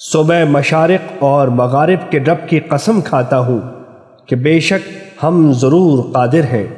صبح مشارق اور مغارب کے رب کی قسم کھاتا ہوں کہ بے شک ہم ضرور قادر ہیں۔